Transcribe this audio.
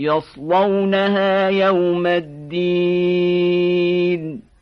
يصلونها يوم الدين.